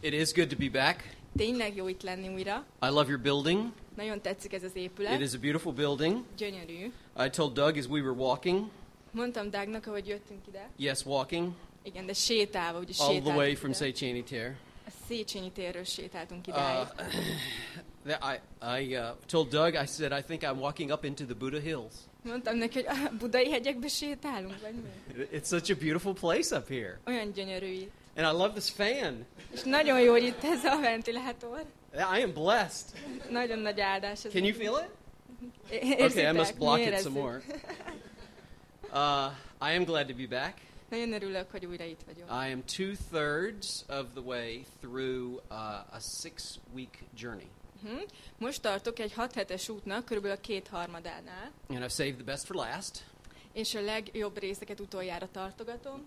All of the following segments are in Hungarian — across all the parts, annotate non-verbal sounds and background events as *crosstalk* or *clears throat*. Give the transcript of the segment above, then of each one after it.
It is good to be back. Tényleg jó itt lenni újra. I love your building. Nagyon tetszik ez az épület. is a beautiful building. Gyönyörű. I told Doug as we were walking, Mondtam Dágnak, hogy jöttünk ide. yes, walking, Igen, de sétálva, ugye all the way from ide. Széchenyi Tér. A Széchenyi térről sétáltunk Uh, idáig. *sighs* I, I uh, told Doug, I said, I think I'm walking up into the Buddha Hills. Mondtam neki, hogy a budai hegyekbe sétálunk, vagy mi? It's such a beautiful place up here. Olyan gyönyörű itt. And I love this fan. És nagyon jó, hogy itt ez a ventilátor. I am blessed. Nagyon nagy áldás. Ez Can you feel it? Okay, I must block it some more. Uh, I am glad to be back. Nagyon örülök, hogy újra itt vagyok. I am two thirds of the way through uh, a six week journey. Mhm. Most tartok egy 6 hetes útnak, körülbelül a két harmadánál, And I've saved the best for last. és a legjobb részeket utoljára tartogatom.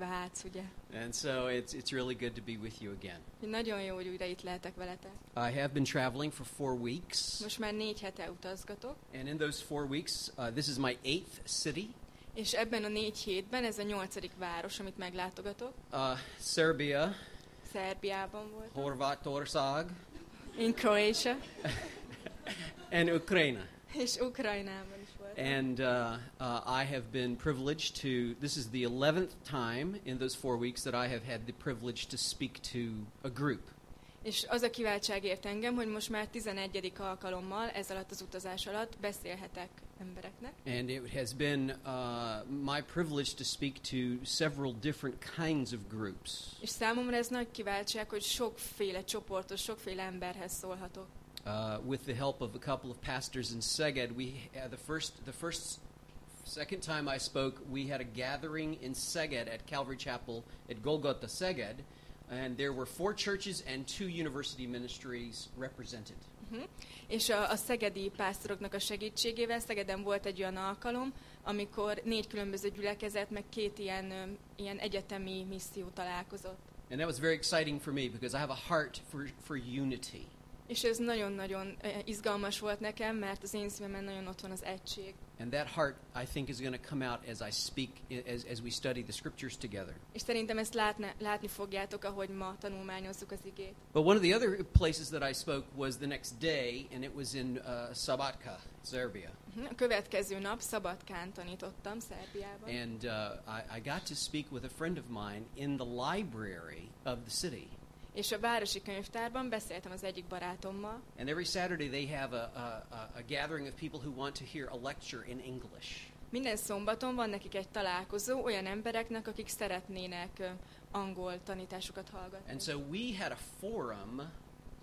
Vats. Vác, ugye? And so it's, it's really good to be with you again. Nagyon jó, hogy újra itt lehetek veletek. I have been traveling for four weeks. Most már négy hete utazgatok, And in those four weeks, uh, this is my eighth city. és ebben a négy hétben ez a nyolcadik város, amit meglátogatok. Uh, Serbia, Szerbiában voltam, Horvatország, in Croatia, *laughs* and Ukraine. *laughs* és Ukrajnában is voltam. And uh, uh, I have been privileged to, this is the 11th time in those four weeks that I have had the privilege to speak to a group. És az a kiváltság ért engem, hogy most már 11. alkalommal, ez alatt az utazás alatt beszélhetek embereknek. And it has been uh, my privilege to speak to several different kinds of groups. És számomra ez nagy kiváltság, hogy sokféle csoportos, sokféle emberhez szólhatok. Uh, with the help of a couple of pastors in Seged, we uh, the first the first second time I spoke, we had a gathering in Seged at Calvary Chapel at Golgotha Seged, and there were four churches and two university ministries represented. Uh-huh. És a, a szegedi pásztoroknak a segítségével Szegeden volt egy olyan alkalom, amikor négy különböző gyülekezet, meg két ilyen, ilyen egyetemi misszió találkozott. And that was very exciting for me because I have a heart for, for unity. És ez nagyon-nagyon izgalmas volt nekem, mert az én szívemen nagyon ott van az egység. And that heart, I think, is going to come out as I speak, as, as we study the scriptures together. És szerintem ezt látne, látni fogjátok, ahogy ma tanulmányozzuk az igét. But one of the other places that I spoke was the next day, and it was in uh, Sabatka, Serbia. Uh-huh. A következő nap Szabadkán tanítottam Szerbiában. And uh, I, I got to speak with a friend of mine in the library of the city. És a városi könyvtárban beszéltem az egyik barátommal, And every Saturday they have a, a, a, gathering of people who want to hear a lecture in English. Minden szombaton van nekik egy találkozó olyan embereknek, akik szeretnének angol tanításokat hallgatni. And so we had a forum.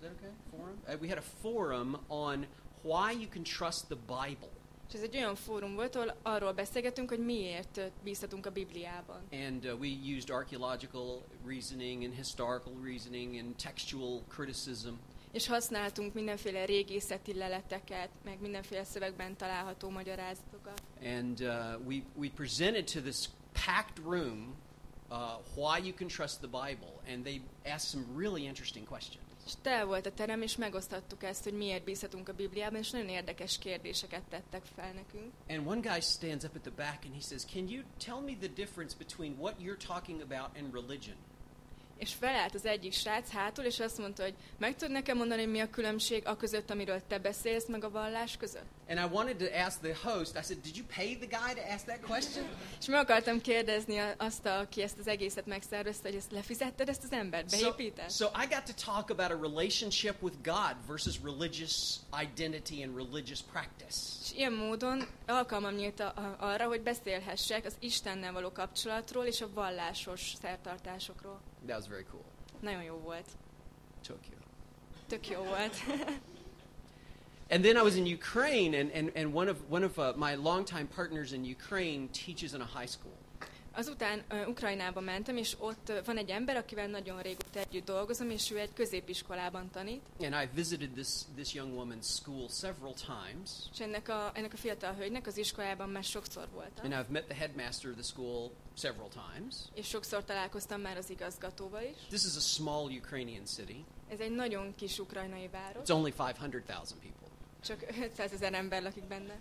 Is that okay? Forum? Uh, we had a forum on why you can trust the Bible. És ez egy olyan fórum volt, ahol arról beszélgetünk, hogy miért bízhatunk a Bibliában. And uh, we used archaeological reasoning and historical reasoning and textual criticism. És használtunk mindenféle régészeti leleteket, meg mindenféle szövegben található magyarázatokat. And uh, we, we presented to this packed room uh, why you can trust the Bible. And they asked some really interesting questions. És tel volt a terem, és megosztottuk ezt, hogy miért bízhatunk a Bibliában, és nagyon érdekes kérdéseket tettek fel nekünk. And one guy stands up at the back and he says, Can you tell me the difference between what you're talking about and religion? És felállt az egyik srác hátul, és azt mondta, hogy meg tud nekem mondani, mi a különbség a között, amiről te beszélsz, meg a vallás között? And I wanted to ask the host, I said, Did you pay the guy to ask that question? És meg akartam kérdezni azt, aki ezt az egészet megszervezte, hogy ezt lefizetted ezt az embert, So, beépíted? so I got to talk about a relationship with God versus religious identity and religious practice. És ilyen módon alkalmam nyílt arra, hogy beszélhessek az Istennel való kapcsolatról és a vallásos szertartásokról. That was very cool. Nagyon jó volt. Tokyo. Tök jó volt. *laughs* And then I was in Ukraine, and, and, and one of, one of uh, my longtime partners in Ukraine teaches in a high school. Azután uh, Ukrajnába mentem, és ott uh, van egy ember, akivel nagyon régóta együtt dolgozom, és ő egy középiskolában tanít. And I visited this, this young woman's school several times. És ennek a, ennek a fiatal hölgynek az iskolában már sokszor voltam. And I've met the headmaster of the school several times. És sokszor találkoztam már az igazgatóval is. This is a small Ukrainian city. Ez egy nagyon kis ukrajnai város, It's only 500,000 people. Csak 500 ezer ember lakik benne.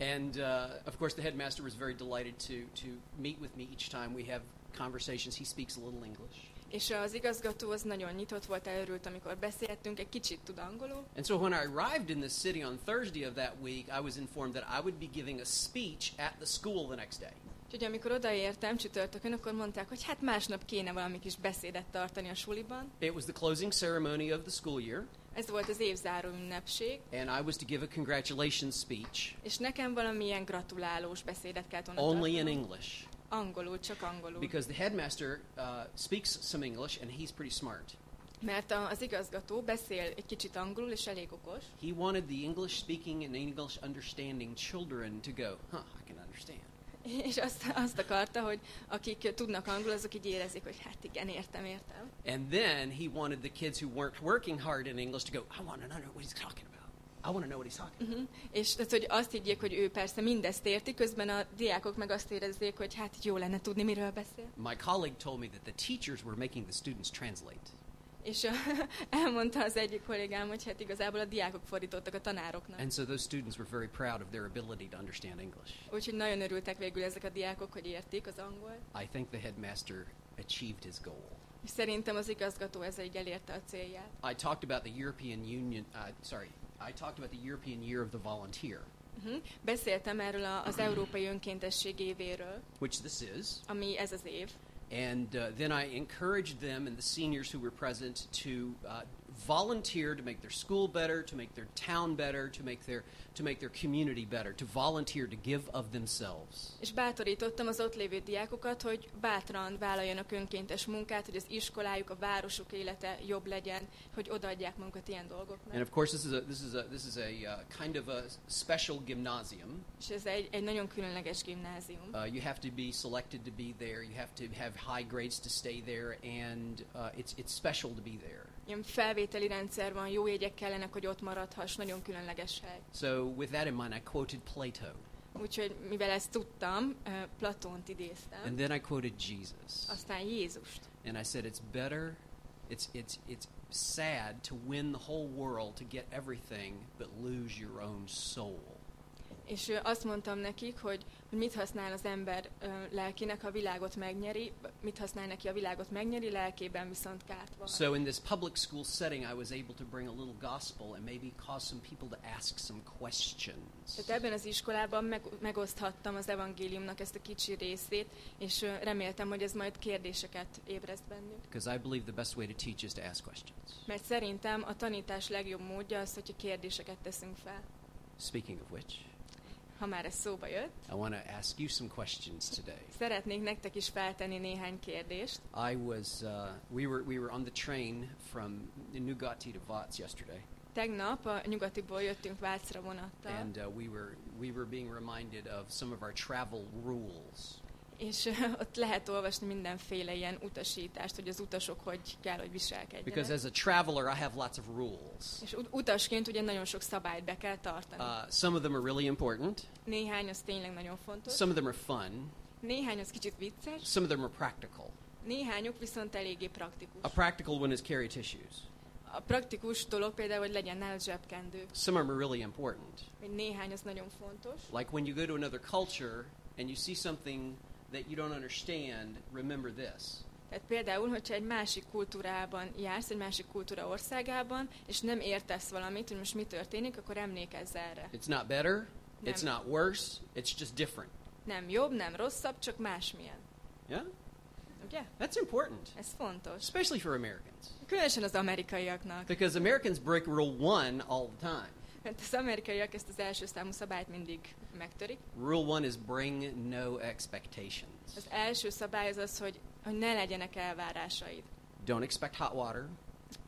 And uh, of course, the headmaster was very delighted to, to meet with me each time we have conversations. He speaks a little English. És az igazgató az nagyon nyitott volt, elörült, amikor beszéltünk, egy kicsit tud angolul. And so when I arrived in this city on Thursday of that week, I was informed that I would be giving a speech at the school the next day. Úgyhogy amikor odaértem csütörtökön, akkor mondták, hogy hát másnap kéne valami kis beszédet tartani a suliban. It was the closing ceremony of the school year, Ez volt az évzáró ünnepség, and I was to give a congratulations speech és nekem valamilyen gratulálós beszédet kellett volna only in. English. Angolul, csak angolul. Because the headmaster uh, speaks some English, and he's pretty smart. Mert az igazgató beszél egy kicsit angolul, és elég okos. He wanted the English speaking and English understanding children to go, huh, I can understand. *laughs* És azt, azt akarta, hogy akik tudnak angol, azok így érezik, hogy hát igen, értem, értem. And then he wanted the kids who weren't working hard in English to go, I want to know what he's talking about. I want to know what he's talking about. Uh-huh. És tehát, hogy azt higgyék, hogy ő persze mindezt érti, közben a diákok meg azt érezzék, hogy hát jó lenne tudni, miről beszél. My colleague told me that the teachers were making the students translate. És *laughs* elmondta az egyik kollégám, hogy hát igazából a diákok fordítottak a tanároknak. And so those students were very proud of their ability to understand English. Úgyhogy nagyon örültek végül ezek a diákok, hogy értik az angol. I think the headmaster achieved his goal. És szerintem az igazgató ezzel így elérte a célját. I talked about the European Union, uh, sorry, I talked about the European Year of the Volunteer, Uh-huh. Beszéltem erről a, az Európai Önkéntesség évéről, which this is. ami ez az év. And uh, then I encouraged them and the seniors who were present to uh, volunteer to make their school better, to make their town better, to make their to make their community better, to volunteer to give of themselves. És bátorítottam az ott lévő diákokat, hogy bátran vállaljanak önkéntes munkát, hogy az iskolájuk, a városuk élete jobb legyen, hogy odaadják magukat ilyen And dolgoknak. of course, this is a this is a this is a uh, kind of a special gymnasium. És ez egy, egy nagyon különleges gimnázium. Uh, you have to be selected to be there. You have to have high grades to stay there, and uh, it's it's special to be there. Ilyen felvételi rendszer van, jó jegyek kellenek, hogy ott maradhass, nagyon különleges hely. So, with that in mind, I quoted Plato, Úgyhogy mivel ezt tudtam, ö, Platont idéztem, and then I quoted Jesus. aztán Jézust. And I said, it's better, it's, it's, it's sad to win the whole world, to get everything, but lose your own soul. És azt mondtam nekik, hogy, hogy mit használ az ember ö, lelkének, ha a világot megnyeri, mit használ neki a világot megnyeri, lelkében viszont kárt van. So, in this public school setting, I was able to bring a little gospel and maybe cause some people to ask some questions. Tehát ebben az iskolában meg, megoszthattam az evangéliumnak ezt a kicsi részét, és ö, reméltem, hogy ez majd kérdéseket ébreszt bennük. Because I believe the best way to teach is to ask questions. Mert szerintem a tanítás legjobb módja az, hogyha kérdéseket teszünk fel. Speaking of which, Ha már ez szóba jött, I want to ask you some questions today. szeretnék nektek is feltenni néhány kérdést. I was, uh, we were, we were on the train from Nugati to Vats yesterday, Tegnap a nyugatiból jöttünk Vácra vonattal, and uh, we were, we were being reminded of some of our travel rules. És ott lehet olvasni mindenféle ilyen utasítást, hogy az utasok hogy kell, hogy viselkedjenek. Because as a traveler, I have lots of rules. És ut- utasként ugye nagyon sok szabályt be kell tartani. Uh, some of them are really important. Néhány az tényleg nagyon fontos, Some of them are fun. néhány az kicsit vicces, Some of them are practical. néhányuk viszont eléggé praktikus. A practical one is carry tissues. A praktikus dolog például, hogy legyen nálad zsebkendő, Some are really important. néhány az nagyon fontos. Like when you go to another culture and you see something that you don't understand, remember this. Tehát például, hogyha egy másik kultúrában jársz, egy másik kultúra országában, és nem értesz valamit, hogy most mi történik, akkor emlékezz erre. It's not better, it's Nem. not worse, it's just different. Nem jobb, nem rosszabb, csak másmilyen. Yeah? Ugye? That's important, Ez fontos. especially for Americans. Különösen az amerikaiaknak. Because Americans break rule one all the time. Mert az amerikaiak ezt az első számú szabályt mindig megtörik. Rule one is bring no expectations. Az első szabály az az, hogy, hogy ne legyenek elvárásaid. Don't expect hot water.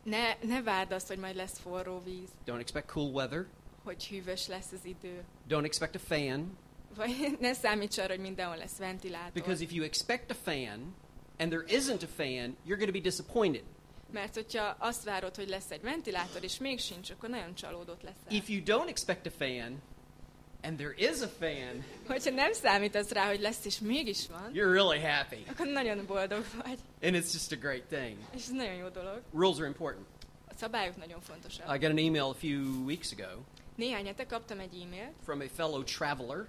Ne, ne várd azt, hogy majd lesz forró víz, Don't expect cool weather. hogy hűvös lesz az idő. Don't expect a fan. Vagy *laughs* ne számíts arra, hogy mindenhol lesz ventilátor. Because if you expect a fan and there isn't a fan, you're going to be disappointed. Mert hogyha azt várod, hogy lesz egy ventilátor, és még sincs, akkor nagyon csalódott leszel. If you don't expect a fan and there is a fan, Hogyha nem számítasz rá, hogy lesz, és mégis van, you're really happy. akkor nagyon boldog vagy. And it's just a great thing. És ez nagyon jó dolog. Rules are important. A szabályok nagyon fontosak. I got an email a few weeks ago Néhány hete kaptam egy e-mailt from a fellow traveler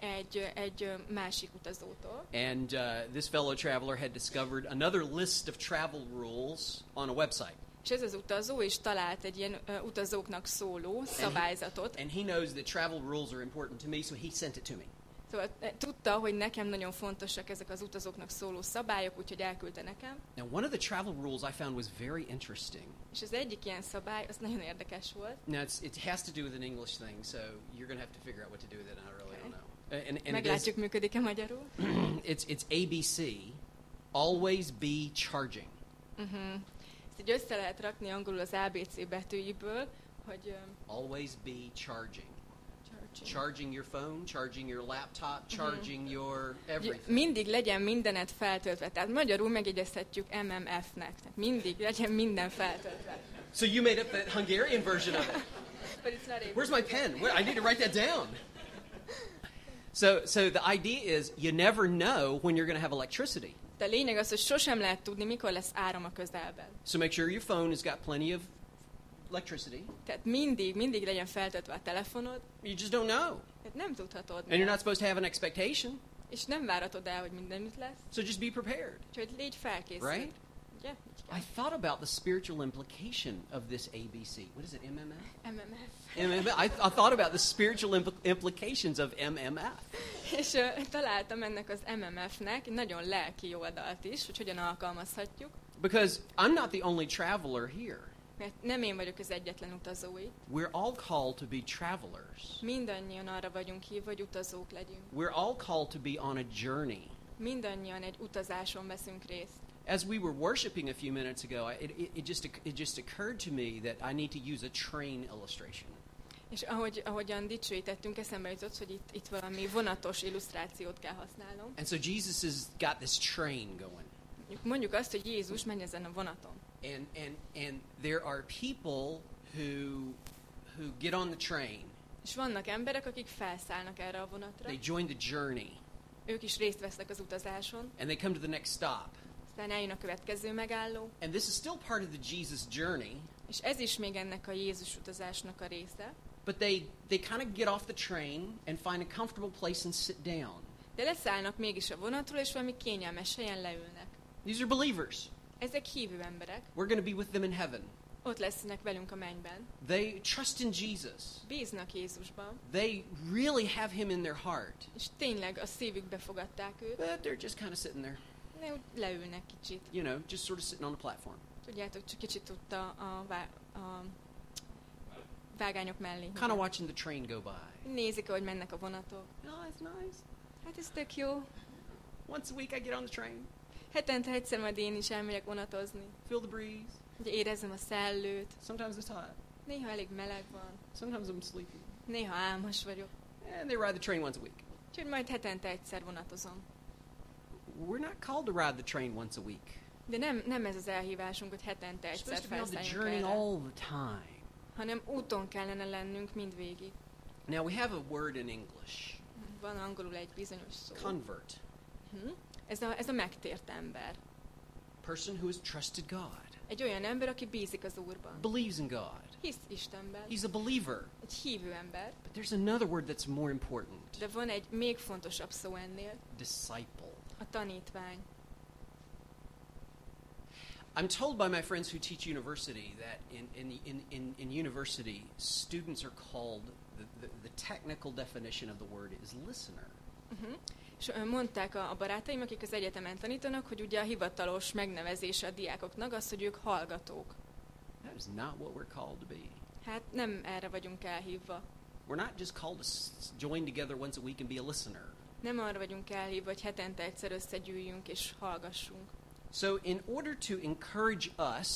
egy, egy másik utazótól. And uh, this fellow traveler had discovered another list of travel rules on a website. És ez az utazó is talált egy ilyen ö, utazóknak szóló szabályzatot. And he knows that travel rules are important to me, so he sent it to me. Szóval ö, tudta, hogy nekem nagyon fontosak ezek az utazóknak szóló szabályok, úgyhogy elküldte nekem. Now, one of the travel rules I found was very interesting. És az egyik ilyen szabály, az nagyon érdekes volt. Now, it's, it has to do with an English thing, so you're going to have to figure out what to do with it, and I really don't know. Uh, And, and Meglátjuk, működik-e magyarul. *clears throat* it's, it's ABC, always be charging. Uh-huh. Így össze lehet rakni angolul az ABC betűiből, hogy... ö, Always be charging. charging. Charging your phone, charging your laptop, charging your Ugye, everything. Mindig legyen mindenet feltöltve. Tehát magyarul megjegyezhetjük MMF-nek. Tehát mindig legyen minden feltöltve. So you made up the Hungarian version of it. But it's not able. Where's my pen? Where, I need to write that down. So, so the idea is you never know when you're going to have electricity. De lényeg az, hogy sosem lehet tudni, mikor lesz áram a közelben. So make sure your phone has got plenty of electricity. Tehát mindig, mindig legyen feltöltve a telefonod, You just don't know. tehát nem tudhatod. And you're not supposed to have an expectation. És nem várhatod el, hogy mindenütt lesz. So just be prepared. Úgyhogy légy felkészült. Right? Kell. I thought about the spiritual implication of this ABC. What is it, MMF? MMF. MMF. I, I thought about the spiritual impl- implications of MMF. *laughs* És ö, találtam ennek az MMF-nek egy nagyon lelki oldalt is, hogy hogyan alkalmazhatjuk. Because I'm not the only traveler here. Mert nem én vagyok az egyetlen utazó itt. We're all called to be travelers. Mindannyian arra vagyunk hívva, hogy utazók legyünk. We're all called to be on a journey. Mindannyian egy utazáson veszünk részt. As we were worshiping a few minutes ago, it, it, it, just, it just occurred to me that I need to use a train illustration. És ahogy, ahogyan dicsőítettünk, eszembe jutott, hogy itt, itt valami vonatos illusztrációt kell használnom. And so Jesus has got this train going. Mondjuk azt, hogy Jézus megy ezen a vonaton. And, and, and there are people who, who get on the train. És vannak emberek, akik felszállnak erre a vonatra, They join the journey. ők is részt vesznek az utazáson, And they come to the next stop. Aztán eljön a következő megálló, And this is still part of the Jesus journey. és ez is még ennek a Jézus utazásnak a része. But they, they kind of get off the train and find a comfortable place and sit down. De leszállnak mégis a vonatról, és valami kényelmes helyen leülnek. These are believers. Ezek hívő emberek, We're going to be with them in heaven. ott lesznek velünk a mennyben, They trust in Jesus. bíznak Jézusban, They really have him in their heart. és tényleg a szívükbe fogadták őt, But they're just kind of sitting there, de úgy leülnek kicsit. you know, just sort of sitting on the platform. Tudjátok, csak kicsit ott a, a, a vágányok mellé. Kind of watching the train go by. Nézik, ahogy mennek a vonatok. Oh, it's nice. Hát ez tök jó. Once a week I get on the train, Hetente egyszer majd én is elmegyek vonatozni. feel the breeze. Ugye érezzem a szellőt. Sometimes it's hot. Néha elég meleg van. Sometimes I'm sleepy. Néha álmos vagyok. And they ride the train once a week. Úgyhogy majd hetente egyszer vonatozom. We're not called to ride the train once a week. De nem, nem ez az elhívásunk, hogy hetente egyszer felszálljunk erre, all the time. hanem úton kellene lennünk mindvégig. Now we have a word in English, Van angolul egy bizonyos szó. convert. Hm? Ez, a, ez a megtért ember. Person who has trusted God, Egy olyan ember, aki bízik az Úrban. believes in God. Hisz Istenben. He's a believer. Egy hívő ember. But there's another word that's more important De van egy még fontosabb szó ennél. disciple. A tanítvány. I'm told by my friends who teach university that in, in, in, in, in university, students are called, the, the, the technical definition of the word is listener. Uh-huh. És mondták a, a barátaim, akik az egyetemen tanítanak, hogy ugye a hivatalos megnevezése a diákoknak az, hogy ők hallgatók. That is not what we're called to be. Hát nem erre vagyunk elhívva. We're not just called to join together once a week and be a listener. Nem arra vagyunk elhívva, hogy hetente egyszer összegyűjjünk és hallgassunk. So, in order to encourage us,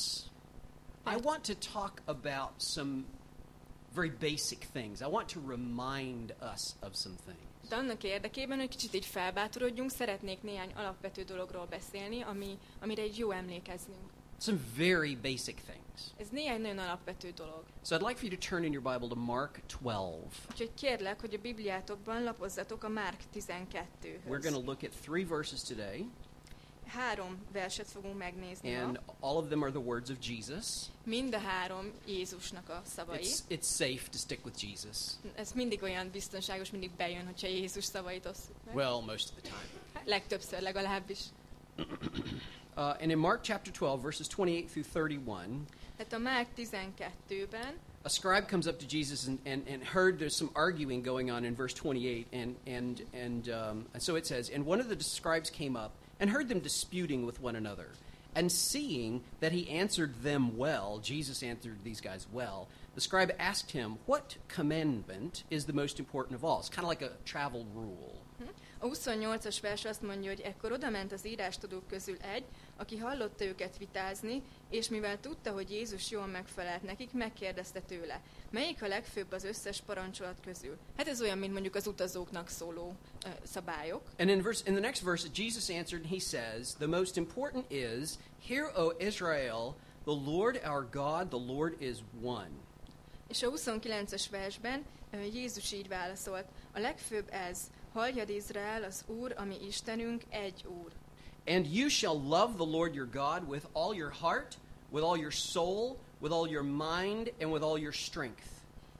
I want to talk about some very basic things. I want to remind us of some things. De annak érdekében, hogy kicsit így felbátorodjunk, szeretnék néhány alapvető dologról beszélni, ami, amire egy jó emlékeznünk. Some very basic things. Ez néhány nagyon alapvető dolog. So, I'd like for you to turn in your Bible to Mark 12. Úgyhogy kérlek, hogy a Bibliátokban lapozzatok a Márk 12-höz. We're going to look at three verses today. Három verset fogunk megnézni and ma. all of them are the words of Jesus. Mind a három Jézusnak a szavai. It's, it's safe to stick with Jesus. Ez mindig olyan biztonságos, mindig bejön, hogyha Jézus szavait meg. Well, most of the time. Legtöbbször legalábbis. *coughs* Uh, and in Mark chapter 12, verses 28 through 31, Tehát a Márk 12-ben a scribe comes up to Jesus and, and, and heard there's some arguing going on in verse 28. And, and, and, um, and so it says, And one of the scribes came up and heard them disputing with one another. And seeing that he answered them well, Jesus answered these guys well, the scribe asked him, What commandment is the most important of all? It's kind of like a travel rule. A 28-as vers azt mondja, hogy ekkor odament az írástudók közül egy, aki hallotta őket vitázni, és mivel tudta, hogy Jézus jól megfelelt nekik, megkérdezte tőle, melyik a legfőbb az összes parancsolat közül. Hát ez olyan, mint mondjuk az utazóknak szóló ö, szabályok. And in verse in the next verse, Jesus answered and he says, The most important is, Hear, O Israel, the Lord our God, the Lord is one. És a 29-es versben Jézus így válaszolt, a legfőbb ez, halljad Izrael, az Úr, ami Istenünk, egy Úr. And you shall love the Lord your God with all your heart, with all your soul, with all your mind, and with all your strength.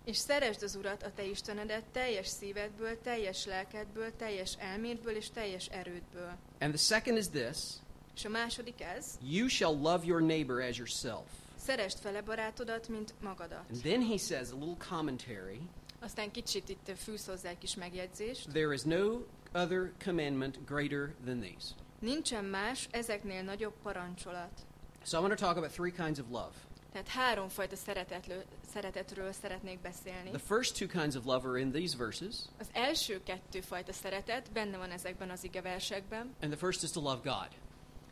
És szeresd az Urat, a te Istenedet, teljes szívedből, teljes lelkedből, teljes elmédből és teljes erődből. And the second is this És a második ez, you shall love your neighbor as yourself. szeresd fele barátodat, mint magadat. And then he says, a little commentary Aztán kicsit itt fűz hozzá egy kis megjegyzést. there is no other commandment greater than these. Nincsen más, ezeknél nagyobb parancsolat. So I want to talk about three kinds of love. Tehát háromfajta szeretetről, szeretetről szeretnék beszélni. The first two kinds of love are in these verses, Az első kettő fajta szeretet benne van ezekben az igeversekben. and the first is to love God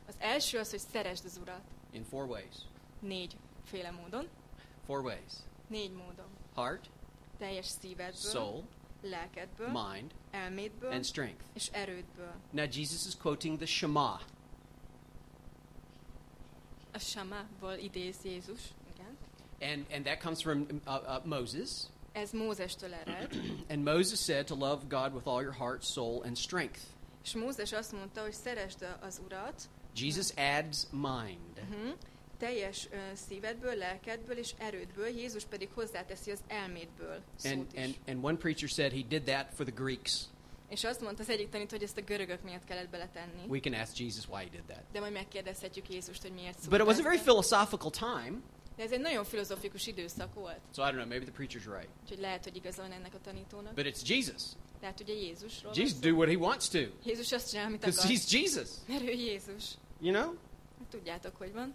Az első az, hogy szeresd az Urat. in four ways. Négyféle módon. Four ways Négy módon. heart, Teljes szívedből, soul, lelkedből, mind, elmédből and strength. és erődből. Now, Jesus is quoting the Shema. A Samából idéz Jézus. Igen. And, and that comes from uh, uh, Moses. Ez Mózestől ered. *clears throat* And Moses said to love God with all your heart, soul, and strength. És Mózes azt mondta, hogy szeresd az Urat Jesus adds mind. uh-huh, teljes szívedből, lelkedből és erődből, Jézus pedig hozzáteszi az elmédből And, and, and one preacher said he did that for the Greeks. És azt mondta az egyik tanító, hogy ezt a görögök miatt kellett beletenni. We can ask Jesus why he did that. De majd megkérdezhetjük Jézust, hogy miért szólt But it was a very philosophical time. De ez egy nagyon filozofikus időszak volt. So I don't know, maybe the preacher's right. Úgyhogy lehet, hogy igaza van ennek a tanítónak. But it's Jesus. Lehet, ugye Jézusról Jesus do what he wants to. Jézus azt csinál, amit Because akar. he's Jesus. Mert ő Jézus. You know? Tudjátok, hogy van.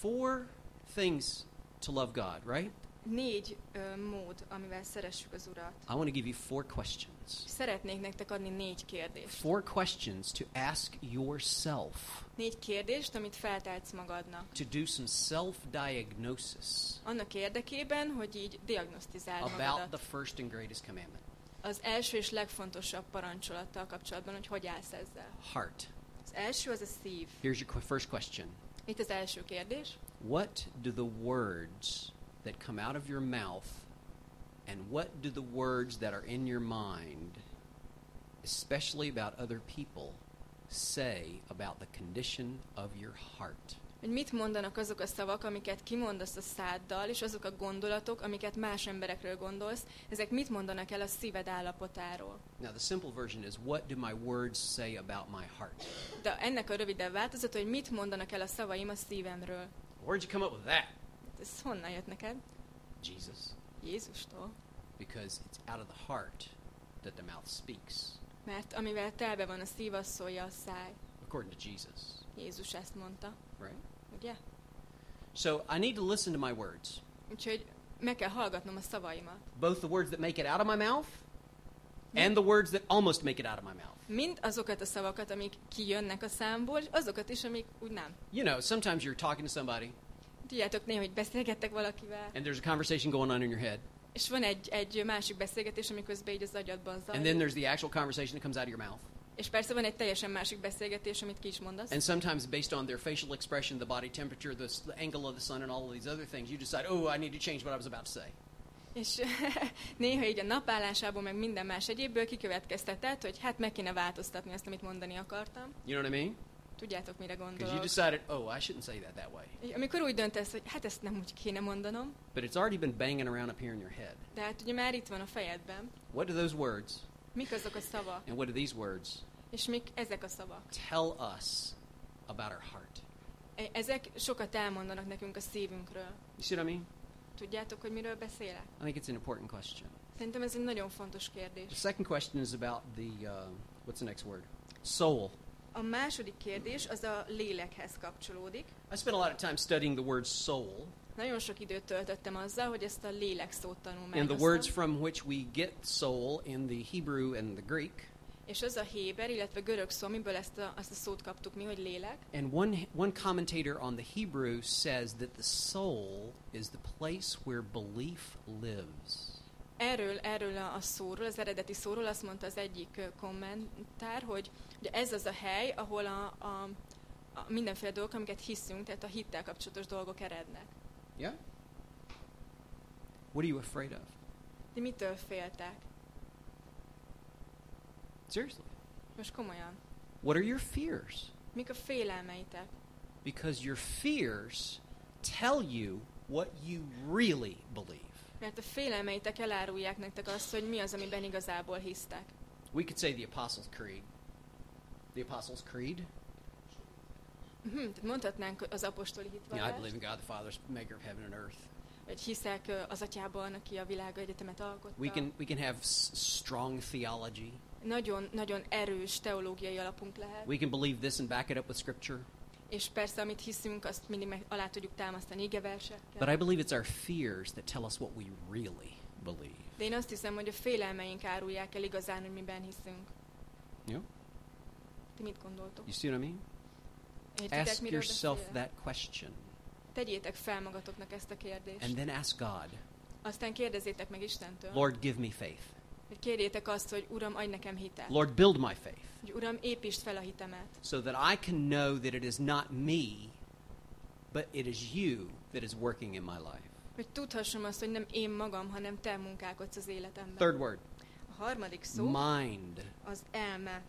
Four things to love God, right? Négy ö, mód, amivel szeressük az Urat. I want to give you four questions. Szeretnék nektek adni négy kérdést. Four questions to ask yourself Négy kérdést, amit feltehetsz magadnak. to do some self diagnosis Annak érdekében, hogy így diagnosztizáld about the magadat. first and greatest commandment Az első és legfontosabb parancsolattal kapcsolatban, hogy hogy állsz ezzel. heart. Az első az a szív. Here's your first question Itt az első kérdés. What do the words that come out of your mouth and what do the words that are in your mind, especially about other people, say about the condition of your heart? Hogy mit mondanak azok a szavak, amiket kimondasz a száddal, és azok a gondolatok, amiket más emberekről gondolsz, ezek mit mondanak el a szíved állapotáról. Now, the simple version is what do my words say about my heart? De ennek a rövidebb változat, hogy mit mondanak el a szavaim a szívemről. Where'd you come up with that? Ez honnan jött neked? Jesus. Jézustól. Because it's out of the heart that the mouth speaks, Mert amivel telve van a szív, az szólja a száj. according to Jesus. Jézus ezt mondta, Right? ugye? So I need to listen to my words. Úgyhogy meg kell hallgatnom a szavaimat. Both the words that make it out of my mouth and the words that almost make it out of my mouth. Mind azokat a szavakat, amik kijönnek a számból, azokat is, amik úgy nem. You know, sometimes you're talking to somebody Tudjátok néha, hogy beszélgettek valakivel, and there's a conversation going on in your head, és van egy, egy másik beszélgetés, ami közben így az agyadban and zajlik. then there's the actual conversation that comes out of your mouth. És persze van egy teljesen másik beszélgetés, amit ki is mondasz. And sometimes, based on their facial expression, the body temperature, the, the angle of the sun, and all of these other things, you decide, oh, I need to change what I was about to say. És *laughs* néha így a napállásából, meg minden más egyébből kikövetkeztetett, hogy hát meg kéne változtatni azt, amit mondani akartam. You know what I mean? Tudjátok, mire Because you gondolok. decided, oh, I shouldn't say that that way. Amikor úgy döntesz, hogy hát ezt nem úgy kéne mondanom, But it's already been banging around up here in your head. de hát ugye már itt van a fejedben. What do those words Mik azok a szavak? and what do these words És mik ezek a szavak? tell us about our heart? E- Ezek sokat elmondanak nekünk a szívünkről. You see what I mean? Tudjátok, hogy miről beszélek? I think it's an important question. Szerintem ez egy nagyon fontos The kérdés. second question is about the, uh, what's the next word? Soul. A második kérdés az a lélekhez kapcsolódik. I spent a lot of time studying the word soul Nagyon sok időt töltöttem azzal, hogy ezt a lélek szót and the tanulmányoztam. words from which we get soul in the Hebrew and the Greek. És az a héber, illetve görög szó, amiből ezt a, azt a szót kaptuk mi, hogy lélek. And one, one commentator on the Hebrew says that the soul is the place where belief lives. Erről, erről a a szóról, az eredeti szóról azt mondta az egyik kommentár, hogy ugye ez az a hely, ahol a, a, a mindenféle dolgok, amiket hiszünk, tehát a hittel kapcsolatos dolgok erednek. Yeah? What are you afraid of? De mitől féltek? Seriously. Most komolyan. What are your fears? Mik a félelmeitek? Because your fears tell you what you really believe. Mert a félelmeitek elárulják nektek azt, hogy mi az, amiben igazából hisztek. We could say the Apostles' Creed. The Apostles' Creed. Tehát mondhatnánk az apostoli Yeah, I hitvallást, believe in God the Father, maker of heaven and earth. hogy hiszek az atyában, aki a világ egyetemet alkotta. We can, we can have strong theology. Nagyon, nagyon erős teológiai alapunk lehet. We can believe this and back it up with Scripture. És persze, amit hiszünk, azt mindig meg alá tudjuk támasztani igeversekkel. But I believe it's our fears that tell us what we really believe. De én azt hiszem, hogy a félelmeink árulják el igazán, hogy miben hiszünk. Know? Ti mit gondoltok? You see what I mean? Értitek, Ask yourself that question Tegyétek fel magatoknak ezt a kérdést. and then ask God, Aztán kérdezzétek meg Istentől, Lord, give me faith. hogy kérjétek azt, hogy Uram, adj nekem hitet. Lord, build my faith Hogy Uram, építsd fel a hitemet. so that I can know that it is not me, but it is you that is working in my life. Hogy tudhassam azt, hogy nem én magam, hanem te munkálkodsz az életemben. Third word, A harmadik szó mind. az elme.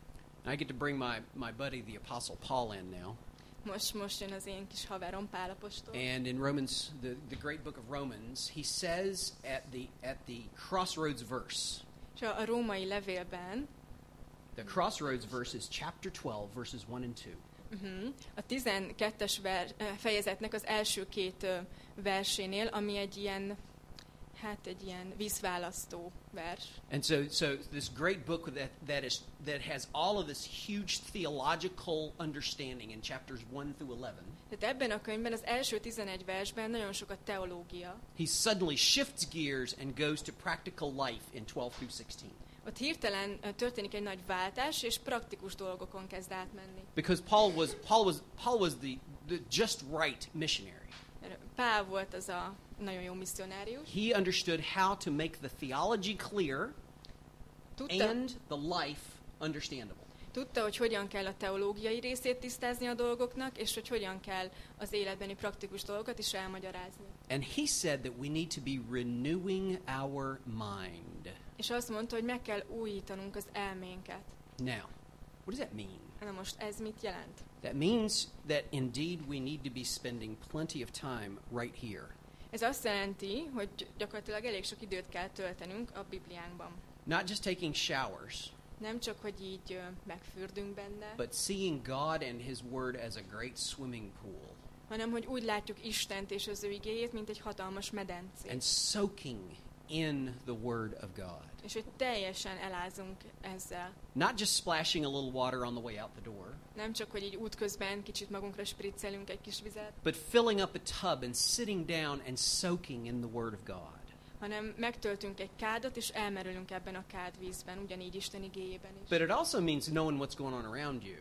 I get to bring my, my buddy, the Apostle Paul, in now. Most, most jön az én kis haverom Pálapostól. And in Romans, the, the great book of Romans, he says at the, at the crossroads verse, És a, római levélben the crossroads verse is chapter 12, verses 1 and 2. Uh-huh. A 12-es ver, ö, fejezetnek az első két versénél, ami egy ilyen, hát egy ilyen vízválasztó vers. And so, so this great book that, that, is, that has all of this huge theological understanding in chapters 1 through 11, Tehát ebben a könyvben az első 11 versben nagyon sok a teológia. he suddenly shifts gears and goes to practical life in 12 through 16. Ott hirtelen ö, történik egy nagy váltás, és praktikus dolgokon kezd átmenni. Because Paul was, Paul was, Paul was the, the just right missionary. Pál volt az a nagyon jó misszionárius. He understood how to make the theology clear Tudta, and the life understandable. tudta, hogy hogyan kell a teológiai részét tisztázni a dolgoknak, és hogy hogyan kell az életbeni praktikus dolgokat is elmagyarázni. And he said that we need to be renewing our mind. És azt mondta, hogy meg kell újítanunk az elménket. Now, what does that mean? Na most ez mit jelent? That means that indeed we need to be spending plenty of time right here. Ez azt jelenti, hogy gyakorlatilag elég sok időt kell töltenünk a Bibliánkban. Not just taking showers, Nem csak, hogy így megfürdünk benne, but seeing God and His Word as a great swimming pool hanem hogy úgy látjuk Istent és az ő igéjét, mint egy hatalmas medencét. and soaking in the Word of God. És hogy teljesen elázunk ezzel. Not just splashing a little water on the way out the door, Nem csak, hogy így útközben kicsit magunkra spriccelünk egy kis vizet, but filling up a tub and sitting down and soaking in the Word of God. hanem megtöltünk egy kádat, és elmerülünk ebben a kádvízben, ugyanígy Isten igéjében is. But it also means knowing what's going on around you.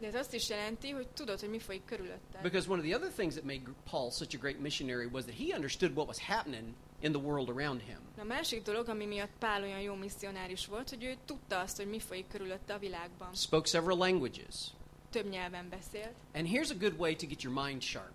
De ez azt is jelenti, hogy tudod, hogy mi folyik körülötted. Because one of the other things that made Paul such a great missionary was that he understood what was happening in the world around him. A másik dolog, ami miatt Pál olyan jó misszionáris volt, hogy ő tudta azt, hogy mi folyik körülötte a világban. Spoke several languages. Több nyelven beszélt, And here's a good way to get your mind sharp.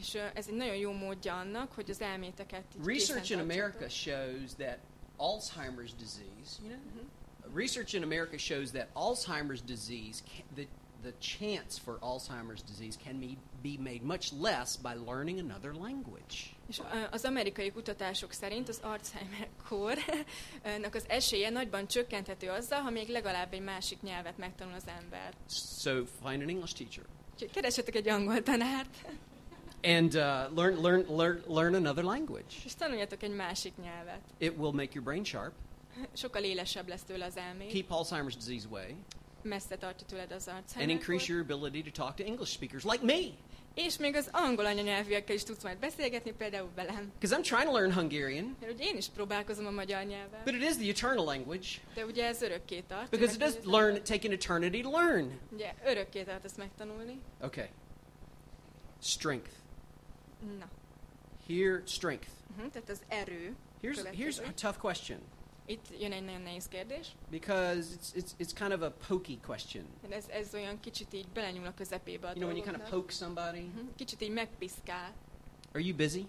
és ez egy nagyon jó módja annak, hogy az elméteket így Research in America shows that Alzheimer's disease, you know, Mhm. research in America shows that Alzheimer's disease, the, the chance for Alzheimer's disease can be, be made much less by learning another language. És az amerikai kutatások szerint az Alzheimer-kornak az esélye nagyban csökkenthető azzal, ha még legalább egy másik nyelvet megtanul az ember. So find an English teacher Úgyhogy keresetek egy angol tanárt, and uh, learn, learn, learn, learn another language. és tanuljatok egy másik nyelvet. It will make your brain sharp, Sokkal élesebb lesz tőle az elméd, keep Alzheimer's disease away, messze tartja tőled az and increase your ability to talk to English speakers like me. És még az angol anyanyelvűekkel is tudsz majd beszélgetni, például velem. Because I'm trying to learn Hungarian, Mert ugye én is próbálkozom a magyar nyelven. but it is the eternal language. De ugye ez örökké tart. Because it does learn, take an eternity to learn. Ugye örökké tart ezt megtanulni. Okay. Strength. Na. Here, strength. Uh-huh, tehát az erő. Here's, here's a tough question Itt jön egy nagyon nehéz kérdés. because it's, it's, it's kind of a pokey question. Ez, ez olyan kicsit így belenyúl a közepébe a You know, when you kind of poke somebody? Mhm, Kicsit így megpiszkál. Are you busy?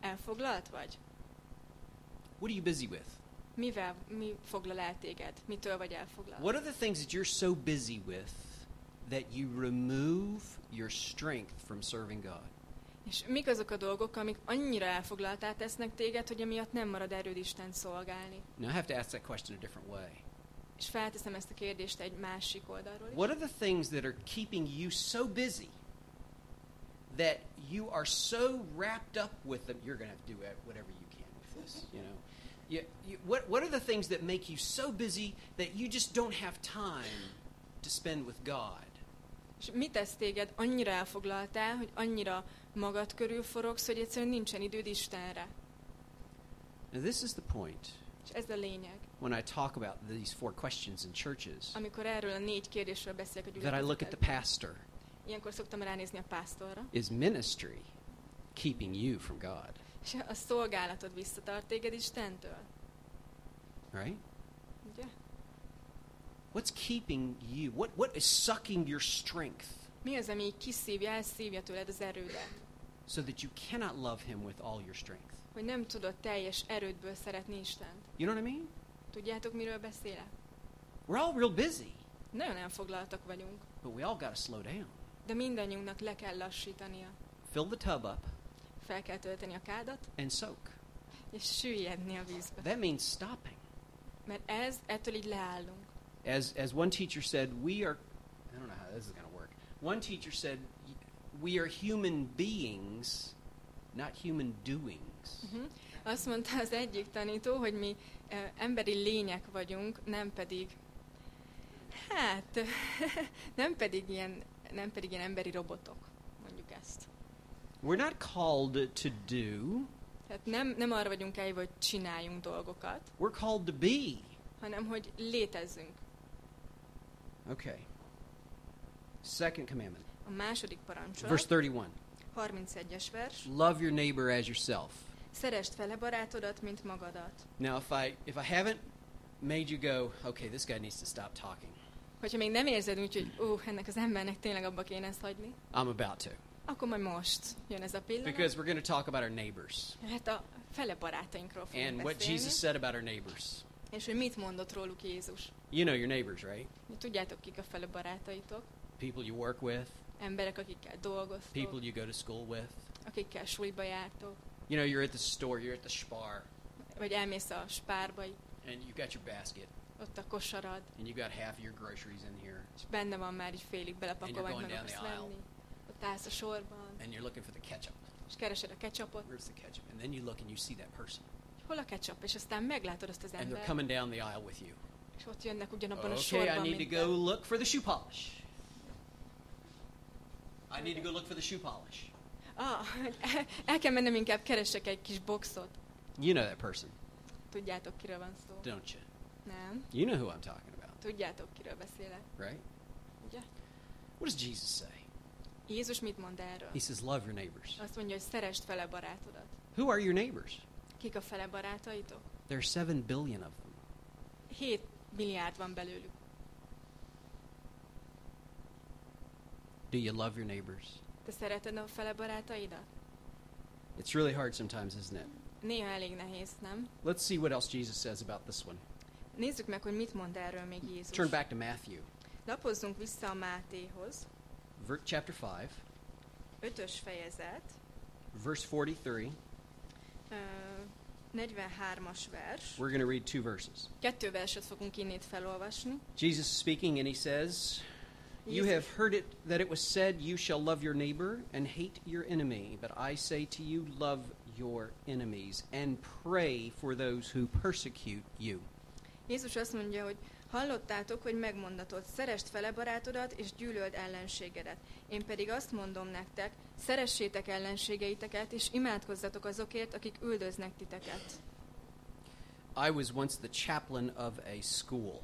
Elfoglalt vagy? What are you busy with? Mivel, mi foglal el téged? Mitől vagy elfoglalt? What are the things that you're so busy with that you remove your strength from serving God? És mik azok a dolgok, amik annyira elfoglaltá tesznek téged, hogy emiatt nem marad erőd Isten szolgálni? Now, I have to ask that question a different way. És felteszem ezt a kérdést egy másik oldalról is. What are the things that are keeping you so busy that you are so wrapped up with them? You're going to have to do whatever you can with this, you know. You, you, what, what are the things that make you so busy that you just don't have time to spend with God? És mit tesz téged annyira elfoglaltál, hogy annyira magad körül forogsz, hogy egyszerűen nincsen időd Istenre? Now, this is the point És ez a lényeg. when I talk about these four questions in churches Amikor erről a négy kérdésről beszélek a that I look at the gyülekezetben, pastor. ilyenkor szoktam ránézni a pásztorra, Is ministry keeping you from God? és a szolgálatod visszatart téged Istentől. Right? Ugye? What's keeping you? What, what is sucking your strength Mi az, ami kiszívja, elszívja tőled az erődet? So that you cannot love Him with all your strength? Hogy nem tudod teljes erődből szeretni Istent. You know what I mean? Tudjátok, miről beszélek? We're all real busy, Nagyon elfoglaltak vagyunk, but we all got to slow down. de mindannyiunknak le kell lassítania. Fill the tub up Fel kell tölteni a kádat, and soak. és süllyedni a vízbe. That means stopping. Mert ez, ettől így leállunk. As, as one teacher said, we are, I don't know how this is going to work. One teacher said, we are human beings, not human doings. Uh-huh. Azt mondta az egyik tanító, hogy mi uh, emberi lények vagyunk, nem pedig, hát, *laughs* nem pedig ilyen, nem pedig ilyen emberi robotok, mondjuk ezt. We're not called to do, Tehát nem, nem arra vagyunk elhívva, hogy csináljunk dolgokat, we're called to be. hanem hogy létezzünk. Okay. Second commandment, A második verse parancsolat, 31. 31-es vers, Love your neighbor as yourself. szeresd fele barátodat, mint magadat. Now, if I if I haven't made you go, okay, this guy needs to stop talking, Hogyha még nem érzed úgy, hogy ó, ennek az embernek tényleg abba kéne ezt hagyni, I'm about to, akkor majd most jön ez a pillanat. because we're going to talk about our neighbors Hát a fele barátainkról fogunk and what Jesus said about our neighbors. és hogy mit mondott róluk Jézus. You know your neighbors, right? Tudjátok, kik a fele barátaitok? People you work with, Emberek, akikkel dolgoztok, people you go to school with. akikkel suliba jártok, You know, you're at the store, you're at the spar, vagy elmész a spárba, and you got your basket, ott a kosarad, and you got half your groceries in here, és benne van már így félig belepakolva, hogy meg akarsz venni. Ott állsz a sorban, and you're looking for the ketchup. és keresed a ketchupot. Where's the ketchup? And then you look and you see that person, Hol a ketchup? És aztán meglátod azt az and they're embert, coming down the aisle with you. és ott jönnek ugyanabban a Okay, sorban, I need to go look for the shoe polish. I need to go look for the shoe polish. Ah, *laughs* el kell mennem inkább keresek egy kis boxot. You know that person, Tudjátok, kiről van szó? don't you? Nem. You know who I'm talking about, Tudjátok, kiről beszélek, right? ugye? What does Jesus say? Jézus mit mond erről? He says, Love your neighbors. Azt mondja, hogy szeresd fele barátodat. Who are your neighbors? Kik a fele barátaitok? There are seven billion of them. 7 milliárd van belőlük. Do you love your neighbors? Te szereted a fele barátaidat? It's really hard sometimes, isn't it? Néha elég nehéz, nem? Let's see what else Jesus says about this one. Nézzük meg, hogy mit mond erről még Jézus. Turn back to Matthew. Lapozzunk vissza a Mátéhoz, ver- chapter 5, ötös fejezet, verse 43. ö, 43-as vers. We're going to read two verses. Kettő verset fogunk innét felolvasni. Jesus speaking, and he says, You have heard it that it was said, You shall love your neighbor and hate your enemy. But I say to you, love your enemies and pray for those who persecute you. Jézus azt mondja, hogy hallottátok, hogy megmondatott, szerest fele barátodat, és gyűlöld ellenségedet. Én pedig azt mondom nektek, szeressétek ellenségeiteket, és imádkozzatok azokért, akik üldöznek titeket. I was once the chaplain of a school,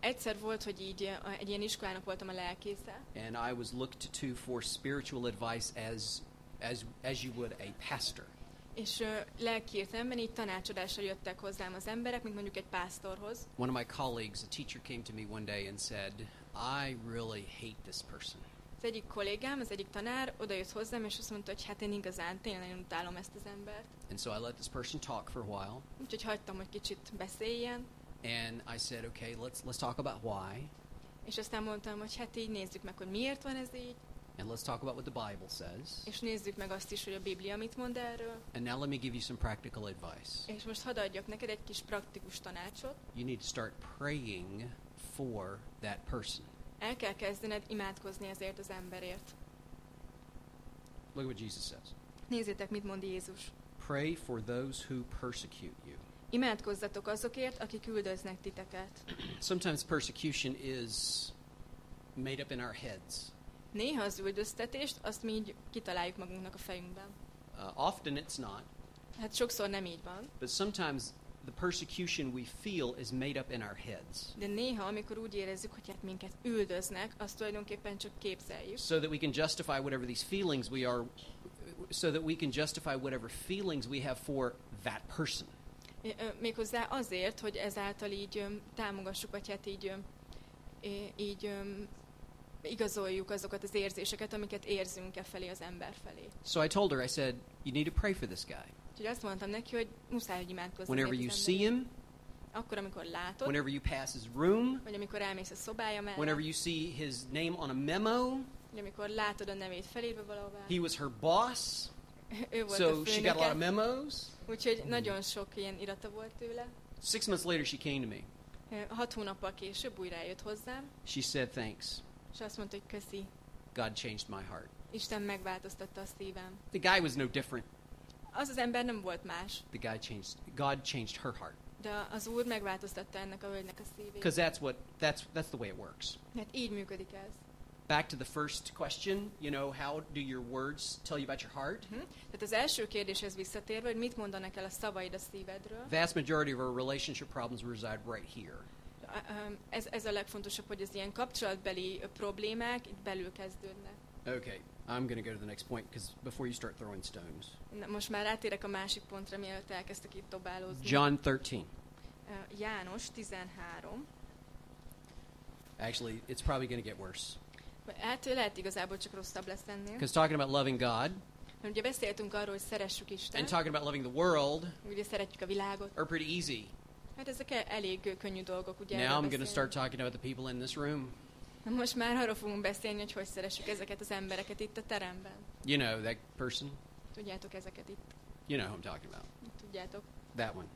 Egyszer volt, hogy így egy ilyen iskolának voltam a lelkésze, and I was looked to for spiritual advice as, as, as you would a pastor. és ö, lelki értelemben így tanácsadásra jöttek hozzám az emberek, mint mondjuk egy pásztorhoz. One of my colleagues, a teacher, came to me one day and said, I really hate this person. Az egyik kollégám, az egyik tanár odajött hozzám, és azt mondta, hogy hát én igazán tényleg nagyon utálom ezt az embert. And so I let this person talk for a while. Úgyhogy hagytam, hogy kicsit beszéljen, And I said, okay, let's, let's talk about why. és aztán mondtam, hogy hát így nézzük meg, hogy miért van ez így, And let's talk about what the Bible says. és nézzük meg azt is, hogy a Biblia mit mond erről. And now let me give you some practical advice. És most hadd adjak neked egy kis praktikus tanácsot. You need to start praying for that person. El kell kezdened imádkozni ezért az emberért. Look at what Jesus says. Nézzétek, mit mond Jézus. Pray for those who persecute you. Imádkozzatok azokért, akik üldöznek titeket. Sometimes persecution is made up in our heads. Néha az üldöztetést, azt mi így kitaláljuk magunknak a fejünkben. Uh, often it's not, Hát sokszor nem így van, but sometimes the persecution we feel is made up in our heads. de néha, amikor úgy érezzük, hogy hát minket üldöznek, azt tulajdonképpen csak képzeljük. So that we can justify whatever these feelings we are, so that we can justify whatever feelings we have for that person. Méghozzá azért, hogy ezáltal így támogassuk, vagy hát így, így igazoljuk azokat az érzéseket, amiket érzünk e felé az ember felé. So I told her, I said, you need to pray for this guy. Úgyhogy azt mondtam neki, hogy muszáj, hogy imádkozni. Whenever you see him, Akkor, amikor látod, whenever you pass his room, vagy amikor elmész a szobája mellett, whenever you see his name on a memo, vagy amikor látod a nevét felírva valahová. he was her boss, *laughs* ő volt so a she got a lot of memos. úgyhogy nagyon sok ilyen irata volt tőle. Six months later, she came to me. Hat hónappal később újra eljött hozzám, She said, thanks. és azt mondta, hogy köszi, God changed my heart. Isten megváltoztatta a szívem. The guy was no different. Az az ember nem volt más, The guy changed, God changed her heart. de az Úr megváltoztatta ennek a hölgynek a szívét. Because that's what, that's, that's the way it works. Hát így működik ez. Back to the first question, you know, how do your words tell you about your heart? Hm? Tehát az első kérdéshez visszatérve, hogy mit mondanak el a szavaid a szívedről, Vast majority of our relationship problems reside right here. um, ez, ez a legfontosabb, hogy az ilyen kapcsolatbeli problémák itt belül kezdődnek. Okay, I'm going to go to the next point because before you start throwing stones. Na, most már rátérek a másik pontra, mielőtt elkezdtek itt dobálózni. John 13. Ö, János 13. Actually, it's probably going to get worse. Hát lehet igazából csak rosszabb lesz ennél. Because talking about loving God ugye beszéltünk arról, hogy szeressük Isten, and talking about loving the world ugye szeretjük a világot. are pretty easy. Hát ezek el- elég könnyű dolgok, ugye? Now I'm going to start talking about the people in this room. Most már arról fogunk beszélni, hogy hogy szeressük ezeket az embereket itt a teremben. You know, that person. Tudjátok ezeket itt? You know who I'm talking about. Tudjátok? That one.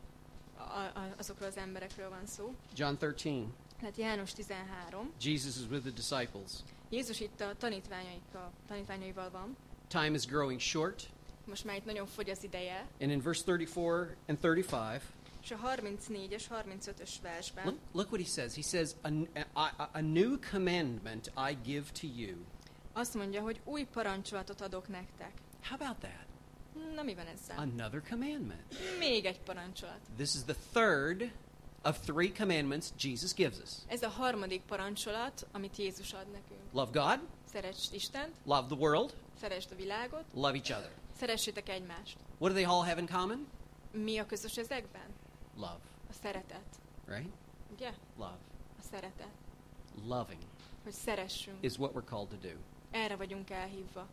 A, a, azokról az emberekről van szó. John 13. Tehát János 13. Jesus is with the disciples. Jézus itt a tanítványaikkal, tanítványaival van. Time is growing short. Most már itt nagyon fogy az ideje. And in verse 34 and 35, És a 34-es, 35-ös versben look, look what he says. He says, a, a, a new commandment I give to you. azt mondja, hogy új parancsolatot adok nektek. How about that? Na mi van ezzel? Another commandment. Még egy parancsolat. This is the third of three commandments Jesus gives us Ez a harmadik parancsolat, amit Jézus ad nekünk. love God, Szeresd Istent, love the world, szeresd a világot, love each other. szeressétek egymást. What do they all have in common? Mi a közös ezekben? Love, A szeretet. right? Ugye? Love. A szeretet. Loving Hogy szeressünk. is what we're called to do. Erre vagyunk elhívva.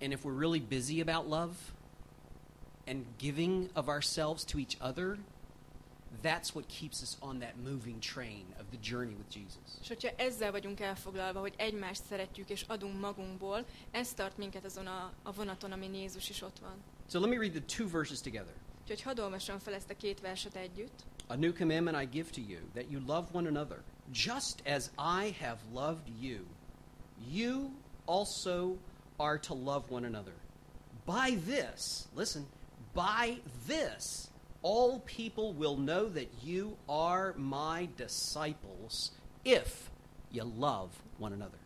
And if we're really busy about love and giving of ourselves to each other, that's what keeps us on that moving train of the journey with Jesus. És hogyha ezzel vagyunk elfoglalva, hogy egymást szeretjük és adunk magunkból, ez tart minket azon a, a vonaton, amin Jézus is ott van. So let me read the two verses together. Úgyhogy hadd olvassam fel ezt a két verset együtt. A new commandment I give to you, that you love one another, just as I have loved you. You also are to love one another. By this, listen, by this, all people will know that you are my disciples if you love one another.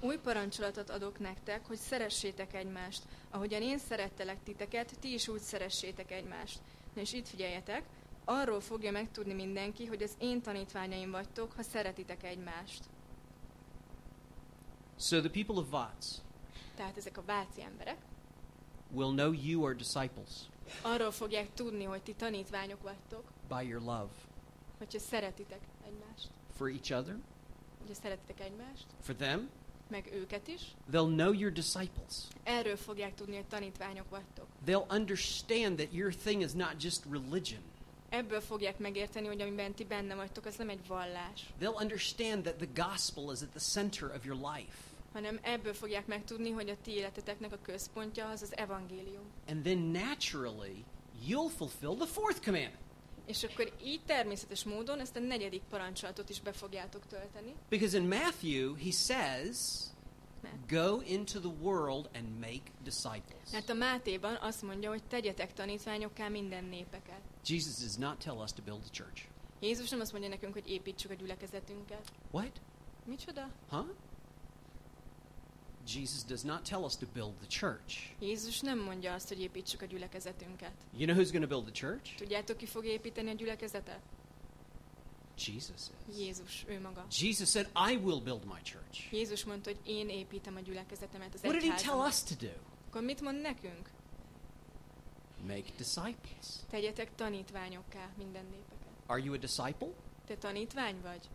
Új parancsolatot adok nektek, hogy szeressétek egymást. Ahogyan én szerettelek titeket, ti is úgy szeressétek egymást. Na és itt figyeljetek, arról fogja megtudni mindenki, hogy az én tanítványaim vagytok, ha szeretitek egymást. So the people of Vats Tehát ezek a váci emberek will know you are disciples arról fogják tudni, hogy ti tanítványok vagytok, by your love hogyha szeretitek egymást. for each other, Hogyha szeretitek egymást, for them. meg őket is. They'll know you're disciples. Erről fogják tudni, hogy tanítványok vagytok. They'll understand that your thing is not just religion. Ebből fogják megérteni, hogy amiben ti benne vagytok, az nem egy vallás, They'll understand that the gospel is at the center of your life. Hanem ebből fogják megtudni, hogy a ti életeteknek a központja az az evangélium. And then naturally, you'll fulfill the fourth commandment. És akkor így természetes módon ezt a negyedik parancsolatot is be fogjátok tölteni. Because in Matthew, he says, Go into the world and make disciples. mert a Mátéban azt mondja, hogy tegyetek tanítványokká minden népeket. Jesus does not tell us to build a church. Jézus nem azt mondja nekünk, hogy építsük a gyülekezetünket. What? Micsoda? Huh? Jesus does not tell us to build the church. Jézus nem mondja azt, hogy építsük a gyülekezetünket. You know who's going to build the church? Tudjátok, ki fog építeni a gyülekezetet? Jesus is. Jézus, ő maga. Jesus said, I will build my church. Jézus mondta, hogy én építem a gyülekezetemet, az What did he tell us to do? Akkor mit mond nekünk? Make disciples. Tegyetek tanítványokká minden népeket. Are you a disciple? Te tanítvány vagy?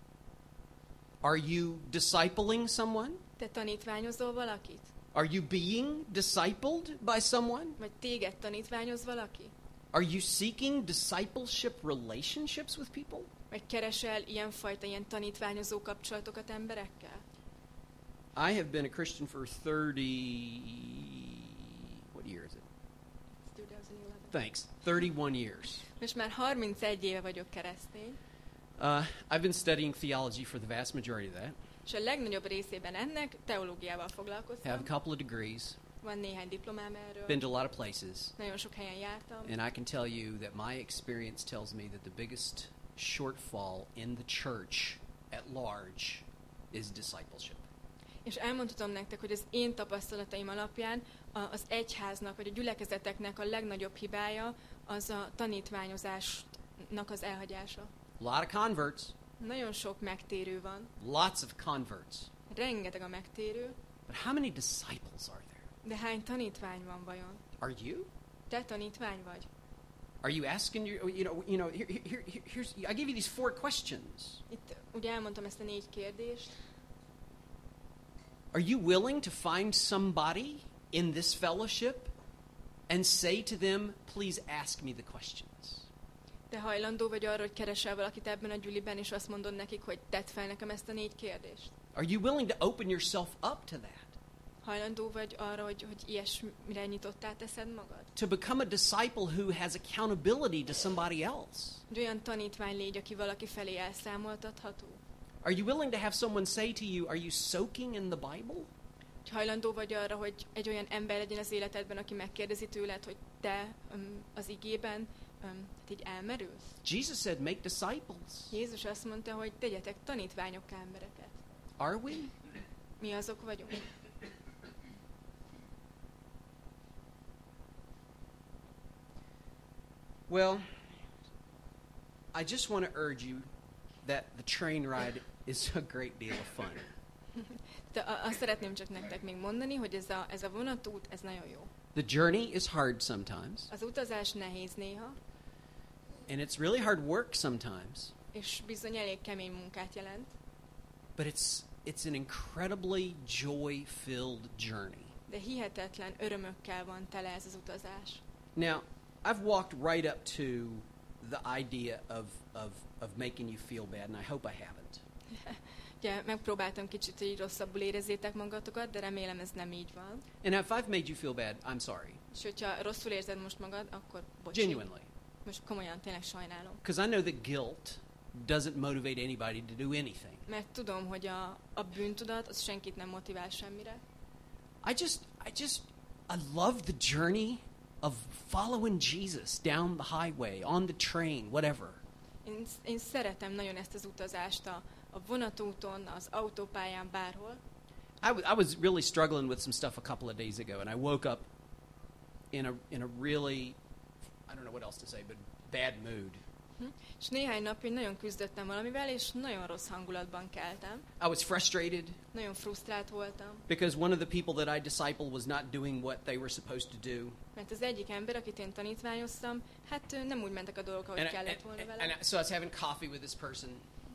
Are you discipling someone? Te tanítványozol valakit? Are you being discipled by someone? Vagy téged tanítványoz valaki? Are you seeking discipleship relationships with people? Vagy keresel ilyenfajta ilyen tanítványozó kapcsolatokat emberekkel? I have been a Christian for 30. What year is it? Thanks. 31 years. Most már 31 éve vagyok keresztény, Uh, I've been studying theology for the vast majority of that. és a legnagyobb részében ennek teológiával foglalkoztam. Have a couple of degrees. Van néhány diplomám erről. Been to a lot of places. Nagyon sok helyen jártam. And I can tell you that my experience tells me that the biggest shortfall in the church at large is discipleship. És elmondhatom nektek, hogy az én tapasztalataim alapján az egyháznak, vagy a gyülekezeteknek a legnagyobb hibája az a tanítványozásnak az elhagyása. A lot of converts, Nagyon sok megtérő van, lots of converts. rengeteg a megtérő, But how many disciples are there? de hány tanítvány van vajon? Are you? Te tanítvány vagy? Are you asking your, you know, you know, here, here, here, here's, I gave you these four questions. Itt ugye elmondtam ezt a négy kérdést. Are you willing to find somebody in this fellowship and say to them, please ask me the questions? Te hajlandó vagy arra, hogy keresel valakit ebben a gyüliben, és azt mondod nekik, hogy tedd fel nekem ezt a négy kérdést? Are you willing to open yourself up to that? Hajlandó vagy arra, hogy, hogy ilyesmire nyitottá teszed magad? To become a disciple who has accountability to somebody else? Hogy olyan tanítvány légy, aki valaki felé elszámoltatható? Are you willing to have someone say to you, Are you soaking in the Bible? Hogy hajlandó vagy arra, hogy egy olyan ember legyen az életedben, aki megkérdezi tőled, hogy te um, az igében um, hát így elmerülsz? Jesus said, Make disciples. Jézus azt mondta, hogy tegyetek tanítványokká embereket. Are we? Mi azok vagyunk? Well, I just want to urge you that the train ride is a great deal of fun. *laughs* De azt szeretném csak nektek még mondani, hogy ez a, ez a vonatút, ez nagyon jó. The journey is hard sometimes, Az utazás nehéz néha, and it's really hard work sometimes, és bizony elég kemény munkát jelent, but it's it's an incredibly joy-filled journey. de hihetetlen örömökkel van tele ez az utazás. Now, I've walked right up to the idea of, of, of making you feel bad, and I hope I haven't. *laughs* Ugye megpróbáltam kicsit, hogy rosszabbul érezzétek magatokat, de remélem ez nem így van. And if I've made you feel bad, I'm sorry. És hogyha rosszul érzed most magad, akkor bocsi. Genuinely. Most komolyan, tényleg sajnálom. Because I know that guilt doesn't motivate anybody to do anything. Mert tudom, hogy a, a bűntudat az senkit nem motivál semmire. I just, I just, I love the journey of following Jesus down the highway, on the train, whatever. Én, én szeretem nagyon ezt az utazást a, a vonatúton, az autópályán, bárhol. I, w- I was really struggling with some stuff a couple of days ago, and I woke up in a in a really, I don't know what else to say, but bad mood. Hm? És néhány napig nagyon küzdöttem valamivel, és nagyon rossz hangulatban keltem. I was frustrated Nagyon frusztrált voltam, because one of the people that I disciple was not doing what they were supposed to do, mert az egyik ember, akit én tanítványoztam, hát nem úgy mentek a dolgok, ahogy and, kellett volna vele. and I- so I was having coffee with this person,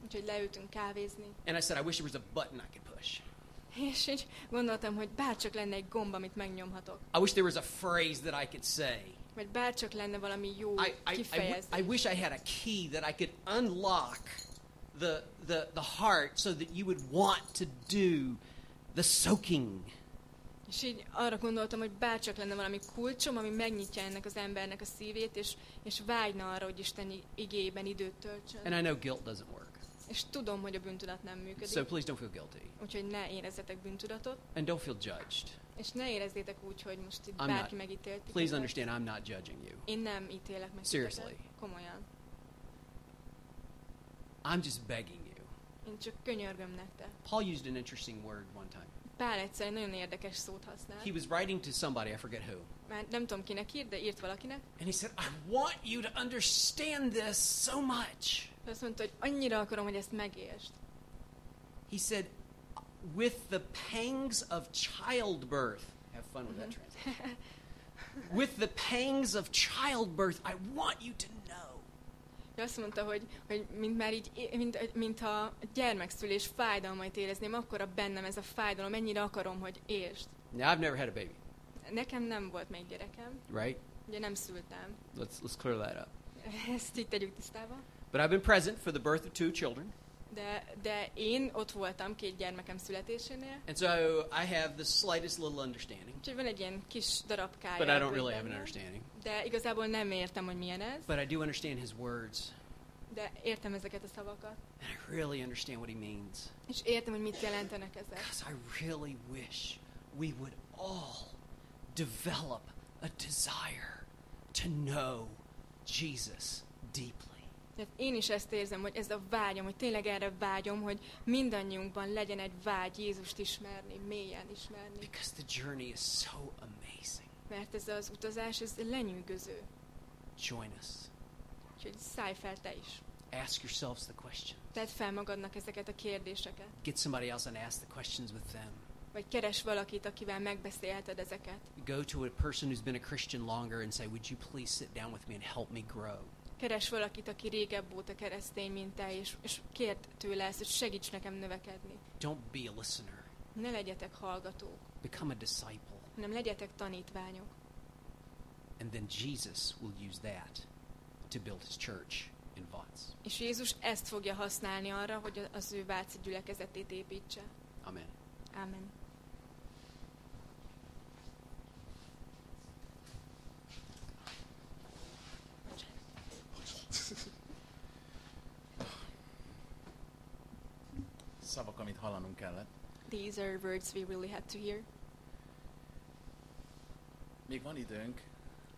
Úgyhogy leültünk kávézni. and I said, I wish there was a button I could push. *laughs* És így gondoltam, hogy bárcsak lenne egy gomb, amit megnyomhatok. I wish there was a phrase that I could say. Vagy bárcsak lenne valami jó I, I, I, kifejezés. I wish I had a key that I could unlock the, the, the heart so that you would want to do the soaking. És így arra gondoltam, hogy bárcsak lenne valami kulcsom, ami megnyitja ennek az embernek a szívét, és, és vágyna arra, hogy Isten i- igében időt töltsön. And I know guilt doesn't work. És tudom, hogy a bűntudat nem működik. So please don't feel guilty. Úgyhogy ne érezzetek bűntudatot, And don't feel judged. és ne érezzétek úgy, hogy most itt I'm bárki not- megítélt. Please titeket. understand, I'm not judging you. Én nem ítélek meg Seriously. titeket. Komolyan. I'm just begging you. Én csak könyörgöm nektek. Paul used an interesting word one time. Pál egyszer egy nagyon érdekes szót használ. He was writing to somebody, I forget who. Már nem tudom kinek írt, de írt valakinek. And he said, I want you to understand this so much. Azt mondta, hogy annyira akarom, hogy ezt megértsd. He said, with the pangs of childbirth, have fun with that translation. with the pangs of childbirth, I want you to know. Ő azt mondta, hogy, hogy mint már így, mint, mint a gyermekszülés fájdalmait érezném, akkor a bennem ez a fájdalom, mennyire akarom, hogy értsd. Now, I've never had a baby, Nekem nem volt még gyerekem, right? ugye nem szültem. Let's, let's clear that up. Ezt így tegyük tisztába. But I've been present for the birth of two children. De, de én ott voltam két gyermekem születésénél, And so I have the slightest little understanding. úgyhogy van egy ilyen kis darabkája. But I don't really have an understanding. De igazából nem értem, hogy milyen ez, But I do understand his words. de értem ezeket a szavakat. And I really understand what he means. És értem, hogy mit jelentenek ezek. Because I really wish we would all develop a desire to know Jesus deeply. Tehát én is ezt érzem, hogy ez a vágyam, hogy tényleg erre vágyom, hogy mindannyiunkban legyen egy vágy Jézust ismerni, mélyen ismerni. Because the journey is so amazing. Mert ez az utazás, ez lenyűgöző. Join us. Úgyhogy szállj fel te is. Ask yourselves the question. Tedd fel magadnak ezeket a kérdéseket. Get somebody else and ask the questions with them. Vagy keres valakit, akivel megbeszélheted ezeket. Go to a person who's been a Christian longer and say, Would you please sit down with me and help me grow? Keres valakit, aki régebb óta keresztény, mint te, és, és kérd tőle ezt, hogy segíts nekem növekedni. Don't be a listener, Ne legyetek hallgatók, become a disciple. hanem legyetek tanítványok. And then Jesus will use that to build his church in Watts. És Jézus ezt fogja használni arra, hogy az ő Váci gyülekezetét építse. Amen. Amen. Szavak, amit hallanunk kellett. These are words we really had to hear. Még van időnk,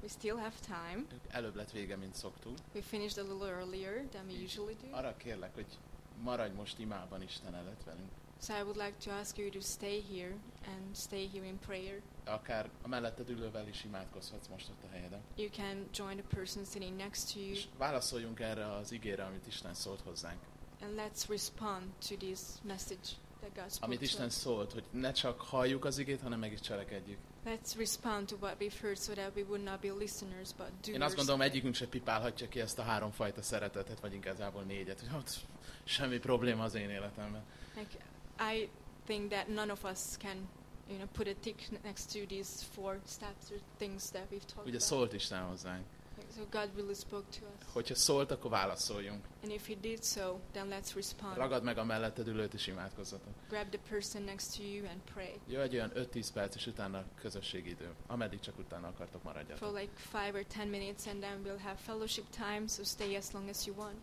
We still have time. előbb lett vége, mint szoktuk. We finished a little earlier than we usually do. Arra kérlek, hogy maradj most imában Isten előtt velünk. So I would like to ask you to stay here and stay here in prayer. Akár a melletted ülővel is imádkozhatsz most ott a helyeden. You can join the person sitting next to you És válaszoljunk erre az igére, amit Isten szólt hozzánk. And let's respond to this message that God spoke Amit to Isten us. szólt, hogy ne csak halljuk az igét, hanem meg is cselekedjük. Let's respond to what we've heard so that we would not be listeners but doers. Én azt gondolom, egyikünk se pipálhatja ki ezt a háromfajta szeretetet, vagy igazából négyet, hogy ott semmi probléma az én életemben. Like, I think that none of us can, you know, put a tick next to these four steps or things that we've talked Ugye about. szólt Isten hozzánk. So God really spoke to us. Hogyha szólt, akkor válaszoljunk. And if He did so, then let's respond. Ragad meg a melletted ülőt és imádkozzatok. Grab the person next to you and pray. Jó, egy olyan 5-10 perc, és utána közösségi idő. Ameddig csak utána akartok For maradjatok. like five or ten minutes, and then we'll have fellowship time. So stay as long as you want.